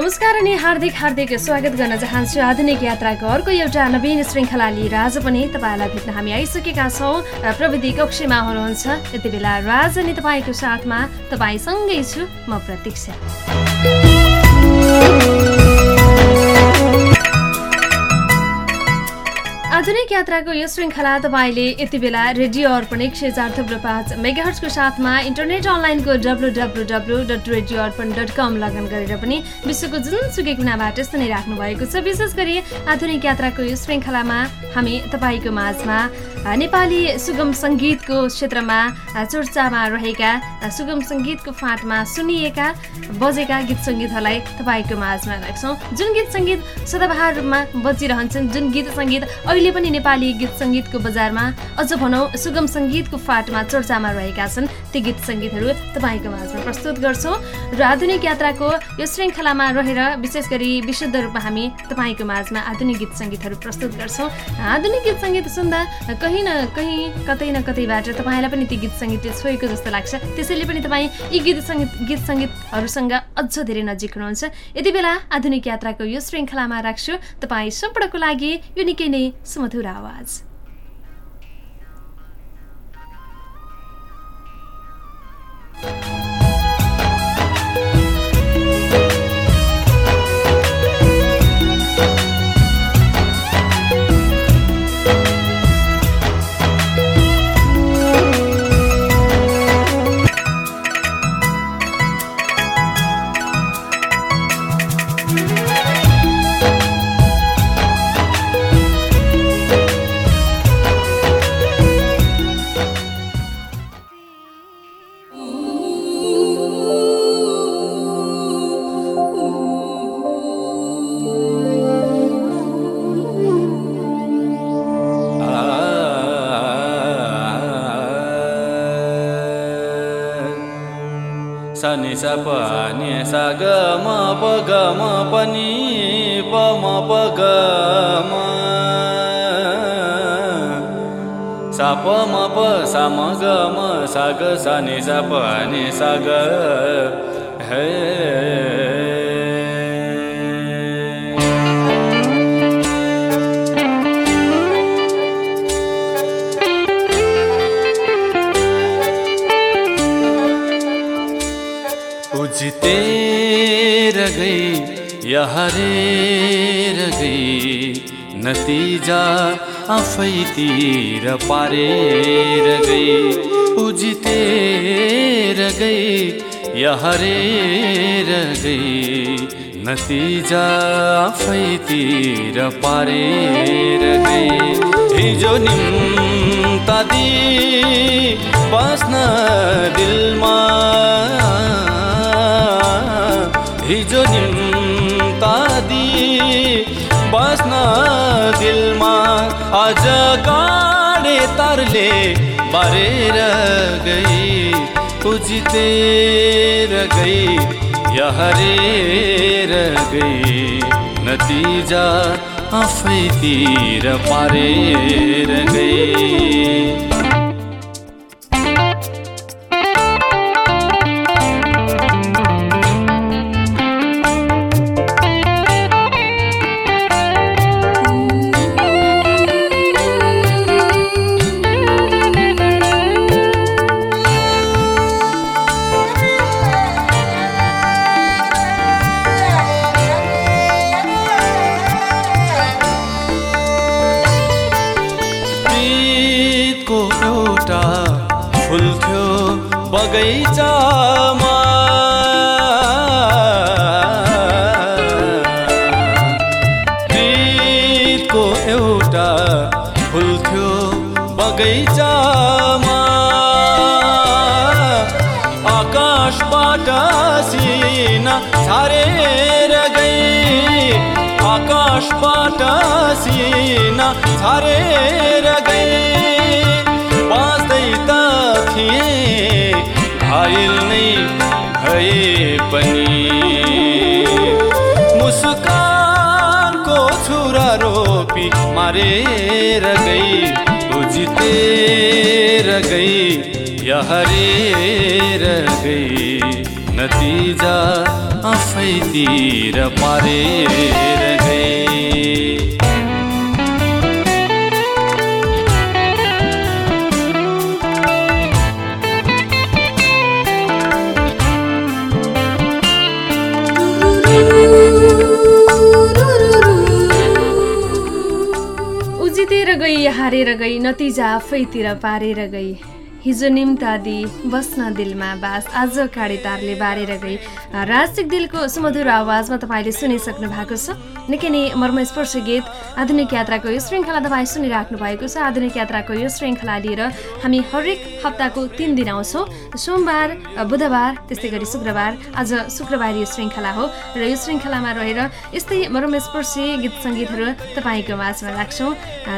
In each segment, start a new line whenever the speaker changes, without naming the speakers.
पनि हार्दिक हार्दिक स्वागत गर्न चाहन्छु आधुनिक यात्राको अर्को एउटा नवीन श्रृङ्खला लिएर आज पनि तपाईँलाई भेट्न हामी आइसकेका छौँ। प्रविधि कक्षमा हुनुहुन्छ। यति बेला राज अनि तपाईँको साथमा तपाईँसँगै छु। म प्रतीक्षा। आधुनिक यात्राको यो श्रृङ्खला तपाईँले यति बेला रेडियो अर्पण एक सय चार थुप्रो पाँच मेगाहर्सको साथमा इन्टरनेट अनलाइनको W W W dot radio Arpan dot com login गरेर पनि विश्वको जुनसुकै कुनाबाट सुनिराख्नु भएको छ। विशेष गरी आधुनिक यात्राको यो श्रृङ्खलामा हामी तपाईँको माझमा नेपाली सुगम सङ्गीतको क्षेत्रमा चर्चामा रहेका सुगम सङ्गीतको फाँटमा सुनिएका बजेका गीत सङ्गीतहरूलाई तपाईँको माझमा राख्छौँ। जुन गीत सङ्गीत सदाबहार रूपमा बजिरहन्छन् जुन गीत सङ्गीत अहिले अहिले पनि नेपाली गीत सङ्गीतको बजारमा अझ भनौँ सुगम सङ्गीतको फाटमा चर्चामा रहेका छन्। ती गीत सङ्गीतहरू तपाईँको माझमा प्रस्तुत गर्छौँ। र आधुनिक यात्राको यो श्रृङ्खलामा रहेर विशेष गरी विशुद्ध रूपमा हामी तपाईँको माझमा आधुनिक गीत सङ्गीतहरू प्रस्तुत गर्छौँ। आधुनिक गीत सङ्गीत सुन्दा कहीँ न कहीँ कतै न कतैबाट तपाईँलाई पनि ती गीत सङ्गीतले छोएको जस्तो लाग्छ। त्यसैले पनि तपाईँ यी गीत सङ्गीत गीत सङ्गीतहरूसँग अझ धेरै नजिक हुनुहुन्छ। यति बेला आधुनिक यात्राको यो श्रृङ्खलामा राख्छु। तपाईँ सम्पूर्णको लागि यो निकै नै सुमधुर आवाज।
नि सा प नि सा ग म प ग म प नि प म प ग म सा प म प सा म ग म सा ग सा नि सा प नि सा ग हे तेर गई या हरेर गई नतिजा आफैतिर पारेर गई। उजितेर गई या हरेर गई नतिजा आफैतिर पारेर गई। हिजो निम्तादी बस्न दिलमा हिजो निम्तादी बस्न दिलमा अझ गाडे तरले बारेर गई उजितेर गई यहरेर गई नतिजा आफैतिर पारेर गई। आकाशबाट सिना छारेर गई बाँच्दै त थिए घायल नै भए पनि। मुस्कानको छुरा रोपी मारेर गई उजितेर गई या हरेर गई नतिजा आफैतिर पारेर गए
हारेर गई नतिजा आफैतिर पारेर गई। हिजो निम्त आदि बस्न दिलमा बास। आज काँडे तारले बारेर गई। राजसिक दिलको सुमधुर आवाजमा तपाईँले सुनिसक्नु भएको छ। निकै नै मर्मस्पर्श गीत। आधुनिक यात्राको यो श्रृङ्खला तपाईँ सुनिराख्नु भएको छ। आधुनिक यात्राको यो श्रृङ्खला लिएर हामी हरेक हप्ताको तिन दिन आउँछौँ। सोमबार बुधबार त्यस्तै गरी शुक्रबार। आज शुक्रबार यो श्रृङ्खला हो र यो श्रृङ्खलामा रहेर यस्तै मर्मस्पर्शी गीत सङ्गीतहरू तपाईँको माझमा राख्छौँ।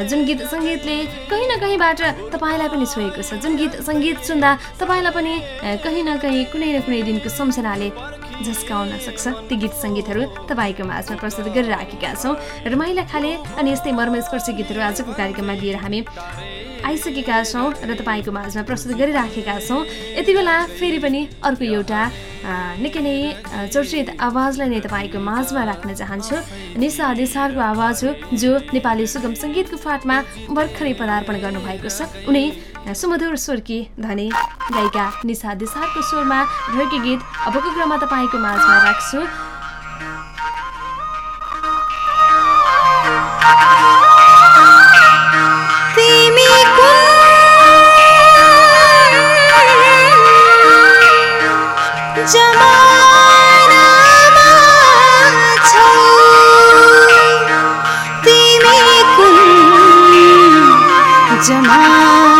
जुन गीत सङ्गीतले कहीँ न कहीँबाट तपाईँलाई पनि छोएको छ। जुन गीत सङ्गीत सुन्दा तपाईँलाई पनि कहीँ न कहीँ कुनै न कुनै दिनको सम्झनाले झस्काउन सक्छ। ती गीत सङ्गीतहरू तपाईँको माझमा प्रस्तुत गरिराखेका छौँ। रमाइला खाले अनि यस्तै मर्मस्पर्शी गीतहरू आजको कार्यक्रममा लिएर हामी आइसकेका छौँ र तपाईँको माझमा प्रस्तुत गरिराखेका छौँ। यति बेला फेरि पनि अर्को एउटा निकै नै चर्चित आवाजलाई नै तपाईँको माझमा राख्न चाहन्छु। निशा देसारको आवाज हो जो नेपाली सुगम सङ्गीतको फाटमा भर्खरै पदार्पण गर्नुभएको छ। उनी सुमधुर स्वर्की धनी गायिका निशा दिसारको स्वरमा रहेको गीत अबको क्रममा तपाईँको माझमा राख्छु।
जमा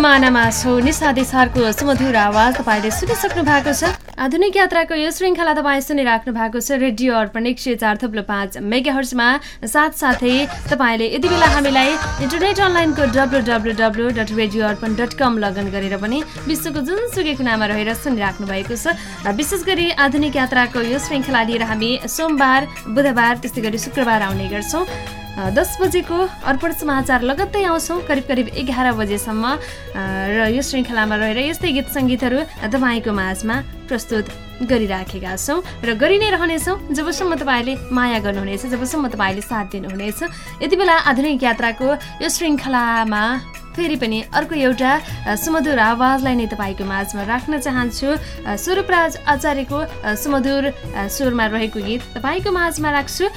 सिमानामा छौ। निसादी सरको सुमधुर आवाज तपाईँले सुनिसक्नु भएको छ। आधुनिक यात्राको यो श्रृङ्खला तपाईँ सुनिराख्नु भएको छ। रेडियो अर्पण एक सय चार थुप्रो पाँच मेगा हर्समा साथसाथै तपाईँले यति बेला हामीलाई इन्टरनेट अनलाइनको W W W dot radio Arpan dot com login गरेर पनि विश्वको जुनसुकै कुनामा रहेर सुनिराख्नु भएको छ। र विशेष गरी आधुनिक यात्राको यो श्रृङ्खला लिएर हामी सोमबार बुधबार त्यस्तै गरी शुक्रबार आउने गर्छौँ। दस बजेको अर्पण समाचार लगत्तै आउँछौँ करिब करिब एघार बजेसम्म। र यो श्रृङ्खलामा रहेर यस्तै गीत सङ्गीतहरू तपाईँको माझमा प्रस्तुत गरिराखेका छौँ र गरि नै रहनेछौँ। जबसम्म तपाईँले माया गर्नुहुनेछ जबसम्म तपाईँले साथ दिनुहुनेछ यति बेला आधुनिक यात्राको यो श्रृङ्खलामा फेरि पनि अर्को एउटा सुमधुर आवाजलाई नै तपाईँको माझमा राख्न चाहन्छु। स्वरूपराज आचार्यको सुमधुर स्वरमा रहेको गीत तपाईँको माझमा राख्छु।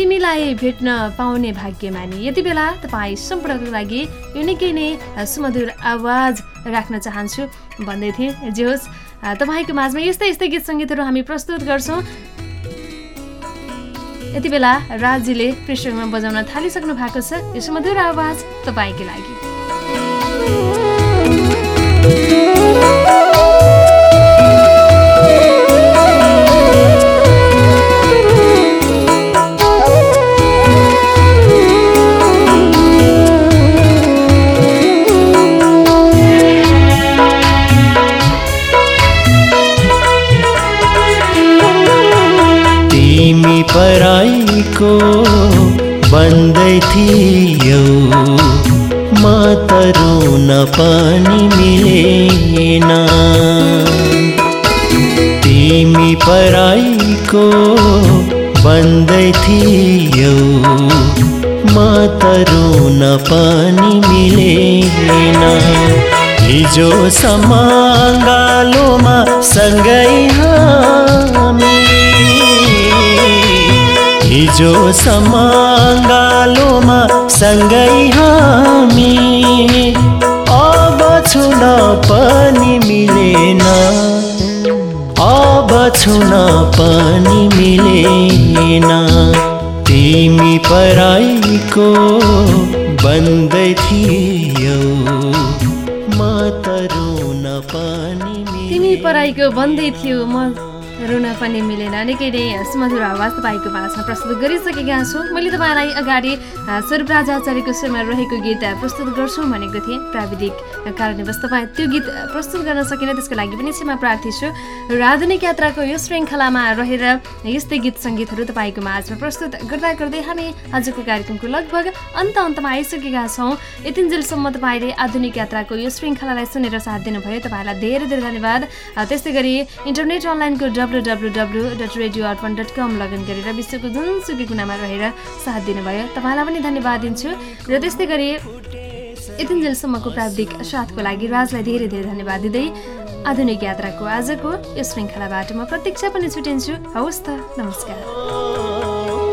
तिमीलाई भेट्न पाउने भाग्यमानी यति बेला तपाईँ सम्पूर्णको लागि यो निकै नै सुमधुर आवाज राख्न चाहन्छु। भन्दै थिएँ जे होस् तपाईँको माझमा यस्तै यस्तै गीत सङ्गीतहरू हामी प्रस्तुत गर्छौँ। यति बेला राजीले पृष्ठमा बजाउन थालिसक्नु भएको छ। यो सुमधुर आवाज तपाईँकै लागि।
पराईको बन्दै थियो। म त रुन पनि मिलेन। तिमी पराईको बन्दै थियो। म त रुन पनि मिलेन। हिजो समाङ्गालोमा सँगै हामी। हिजो समाङ्गालोमा सँगै हामी। अब छुन पनि मिलेन। अब छुन पनि मिलेन। तिमी पराईको बन्दै थियो। म त रुन पनि
तिमी पराईको बन्दै थियो म रुन पनि मिलेन। निकै नै सुमधुर आवाज तपाईँको माझमा प्रस्तुत गरिसकेका छौँ। मैले तपाईँलाई अगाडि आचार्यको स्वरमा रहेको गीत प्रस्तुत गर्छौँ भनेको थिएँ। प्राविधिक कारणवश तपाईँ त्यो गीत प्रस्तुत गर्न सकिनँ त्यसको लागि पनि क्षमा प्रार्थी छु। र आधुनिक यात्राको यो श्रृङ्खलामा रहेर यस्तै गीत सङ्गीतहरू तपाईँको माझमा प्रस्तुत गर्दा गर्दै हामी आजको कार्यक्रमको लगभग अन्त अन्तमा आइसकेका छौँ। यतिन्जेलसम्म तपाईँले आधुनिक यात्राको यो श्रृङ्खलालाई सुनेर साथ दिनुभयो। तपाईँलाई धेरै धेरै धन्यवाद। त्यस्तै गरी इन्टरनेट अनलाइनको W W W dot radio Arpan dot com login गरेर विश्वको जुनसुकै कुनामा रहेर साथ दिनुभयो। तपाईँलाई पनि धन्यवाद दिन्छु र त्यस्तै गरी यतिन्जेलसम्मको प्राविधिक साथको लागि राजलाई धेरै धेरै धन्यवाद दिँदै आधुनिक यात्राको आजको यो श्रृङ्खलाबाट म प्रतीक्षा पनि छुटिन्छु। हवस् त नमस्कार।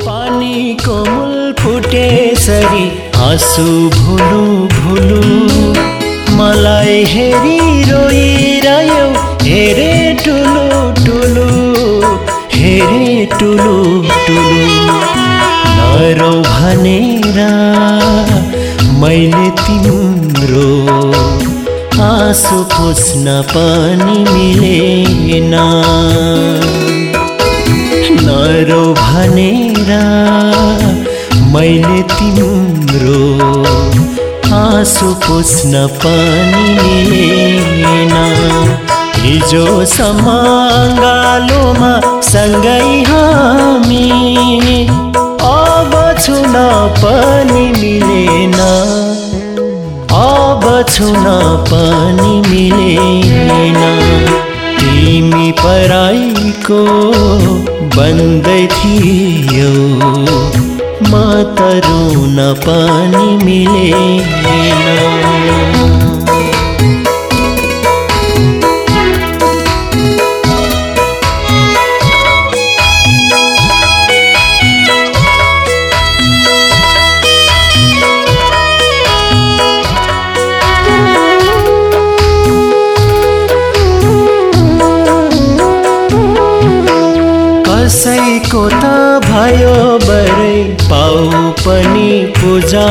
पानीको मूल फुटेसरी आँसु भुलु भुलु। मलाई हेरी रोइरह्यो हेरे टुलु टुलु हेरे टुलु टुलु नरो भनेर मैले तिम्रो आँसु पुस्न पनि मिलेन। नरो भनेर मैले तिम्रो आँसु पुस्न पनि मिलेन हिजो समाङ्गालोमा सँगै हामी। अब छुन पनि मिलेन। अब छुन पनि मिलेन। तिमी पराईको बन्दै थियो। म त रुन पनि मिलेन कसैको त भयो पूजा।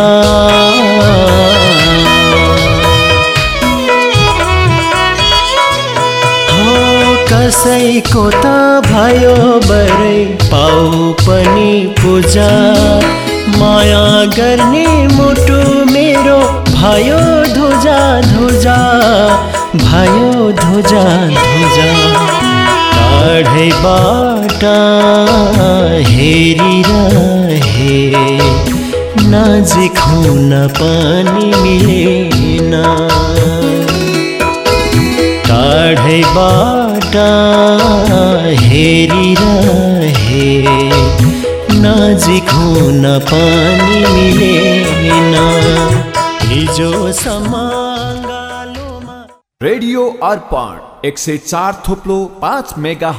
कसैको त भयो बरे पाउ पनि पूजा। माया गर्ने मुटु मेरो भयो धुजा धुजा भयो धुजा धुजा। टाढैबाट हेरिरहे। नजिक हुन पनि मिलेन। टाढैबाट हेरिरहे नजिक हुन पनि मिलेन। हिजोसम्म गालोमा
रेडियो अर्पण एक सय चार थोप्लो पाँच मेगा